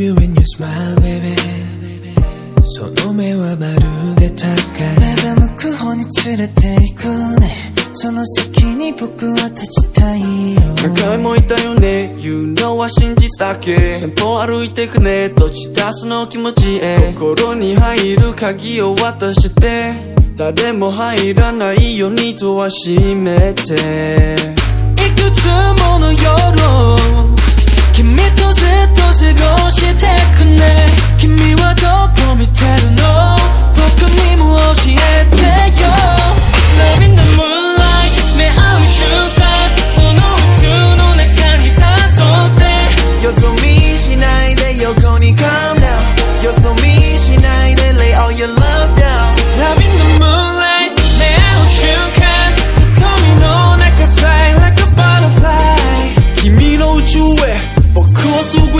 you when you smile baby. その目はまるで高い。目が向く方に連れて行くね。その先に僕は立ちたいよ。何回も言ったよね。言うのは真実だけ。先方歩いてくね。どちたすの気持ちへ。心に入る鍵を渡して。誰も入らないようにドア閉めて。いくつもの夜を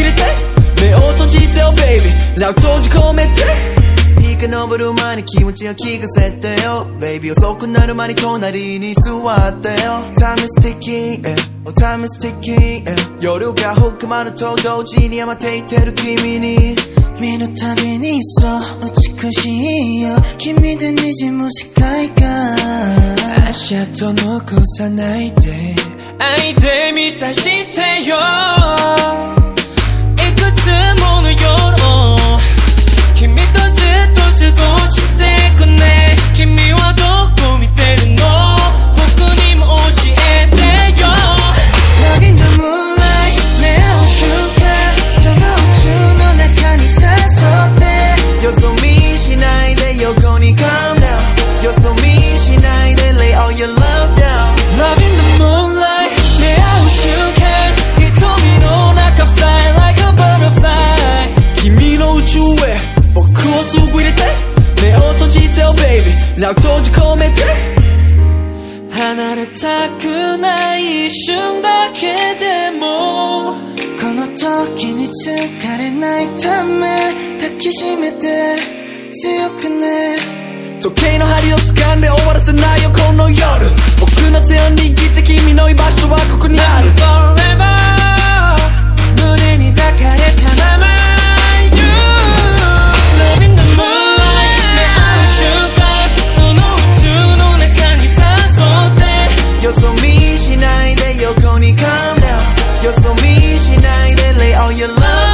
入れて。目を閉じてよ baby Now 閉じ込めて。日が昇る前に気持ちを聞かせてよ。Baby 遅くなる前に隣に座ってよ。Time is ticking, eh. oh time is ticking、eh. 夜が深まると同時に余っていてる君に。見るたびにそう美しいよ。君で滲む世界が足跡残さないで。愛で満たしてよ閉じ込めて離れたくない一瞬だけでもこの時に疲れないため抱きしめて強くね。時計の針を掴んで終わらせないよこの夜。僕の手を握って easy night and lay all your love